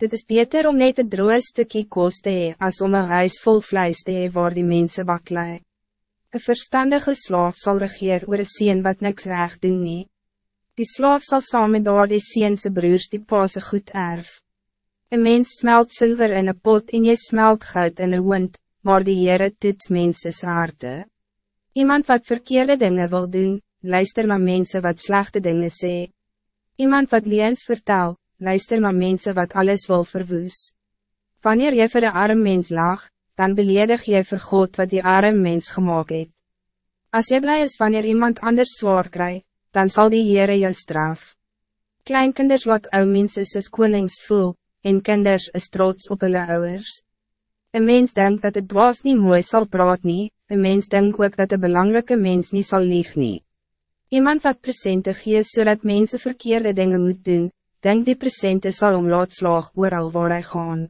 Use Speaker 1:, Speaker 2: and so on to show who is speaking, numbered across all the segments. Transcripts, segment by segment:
Speaker 1: Dit is beter om net een droog stukje koos te hee, as om een huis vol vlees te hee waar die mensen baklei. Een verstandige slaaf zal regeer oor een sien wat niks recht doen nie. Die slaaf zal samen daar die siense broers die pase goed erf. Een mens smelt zilver in een pot en je smelt goud in een wind, maar die Heere toets menses harte. Iemand wat verkeerde dingen wil doen, luister naar mensen wat slechte dingen sê. Iemand wat liens vertel, luister naar mensen wat alles wil verwoes. Wanneer je voor de arm mens lag, dan beledig je voor God wat die arm mens gemaakt het. Als je blij is wanneer iemand anders zwaar krijgt, dan zal die Heere jou straf. Kleinkinders wat ou mense soos konings voel, en kinders is trots op hulle ouders. Een mens denkt dat het dwaas niet mooi zal praat nie, een mens denkt ook dat een belangrijke mens niet zal lieg nie. Iemand wat presente gee zodat mensen verkeerde dingen moet doen, denk die presente sal om laat slaag ooral waar hy gaan.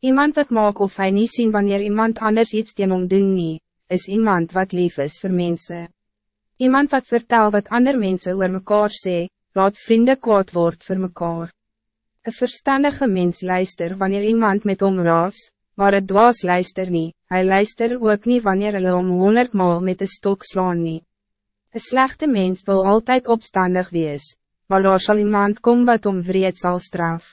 Speaker 1: Iemand wat maak of hij niet zien wanneer iemand anders iets teen om doen nie, is iemand wat lief is voor mensen. Iemand wat vertel wat ander mensen oor mekaar sê, laat vrienden kwaad word voor mekaar. Een verstandige mens luister wanneer iemand met hom raas, maar het dwaas luister niet. hij luister ook niet wanneer hulle om honderdmaal met de stok slaan nie. Een slechte mens wil altijd opstandig wees, maar daar sal iemand kom wat om vreed zal straf.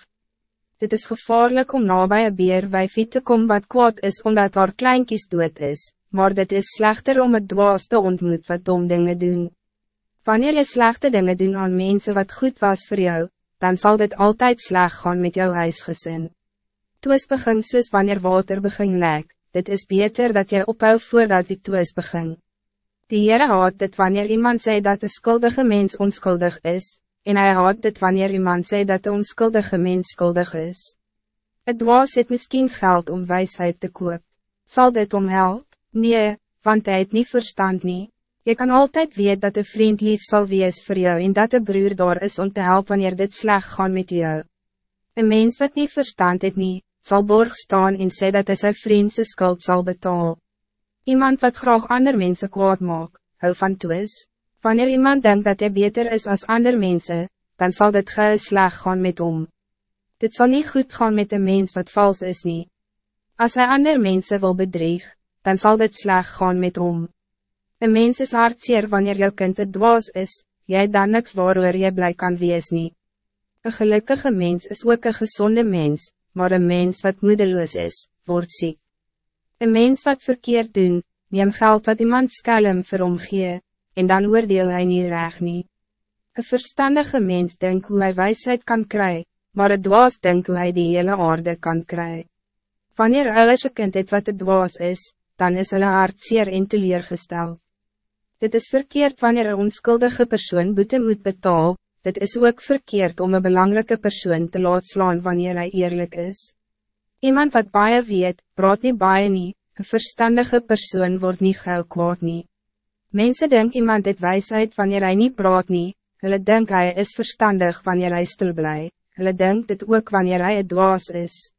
Speaker 1: Dit is gevaarlijk om nabij een beerwijfie te komen wat kwaad is omdat haar kleinkies dood is, maar dit is slechter om het dwaas te ontmoet wat dom dingen doen. Wanneer je slechte dingen doen aan mensen wat goed was voor jou, dan zal dit altijd slecht gaan met jouw huisgezin. Twis begin soos wanneer water begin lek, dit is beter dat jy ophou voordat die twis begin. Die Heere haat dit wanneer iemand sê dat een skuldige mens onschuldig is, en hij haat dit wanneer iemand sê dat een onschuldige mens schuldig is. Het dwaas het miskien geld om wijsheid te koop. Zal dit om help? Nee, want hij het niet verstand nie. Je kan altijd weten dat een vriend lief zal wees voor jou en dat een broer daar is om te helpen wanneer dit sleg gaan met jou. Een mens wat niet verstand het nie, zal borg staan en sê dat hij zijn vriend zijn skuld zal betalen. Iemand wat graag ander mensen kwaad maak, hou van twis. Wanneer iemand denkt dat hij beter is als ander mensen, dan zal dit gauw sleg gaan met om. Dit zal niet goed gaan met een mens wat vals is niet. Als hij ander mensen wil bedrieg, dan zal dit sleg gaan met om. Een mens is hartseer wanneer jou kind het dwaas is, jij dan niks waarover jy blij kan wees nie. Een gelukkige mens is ook een gezonde mens, maar een mens wat moedeloos is, wordt ziek. Een mens wat verkeerd doen, neem geld wat iemand skelm vir hom gee, en dan oordeel hy nie reg nie. Een verstandige mens denkt hoe hij wijsheid kan krijgen, maar het dwaas denkt hoe hij die hele aarde kan krijgen. Wanneer alles een kind het wat het dwaas is, dan is hulle hart zeer en teleurgesteld. Dit is verkeerd wanneer een onschuldige persoon boete moet betalen, dit is ook verkeerd om een belangrijke persoon te laat slaan wanneer hij eerlijk is. Iemand wat baie weet, praat niet baie nie, een verstandige persoon wordt niet gauw kwaad nie. Mensen denken iemand het wijsheid wanneer hij niet praat nie, hulle denk hij is verstandig wanneer hij stil blij, hulle denk dit ook wanneer hij het dwaas is.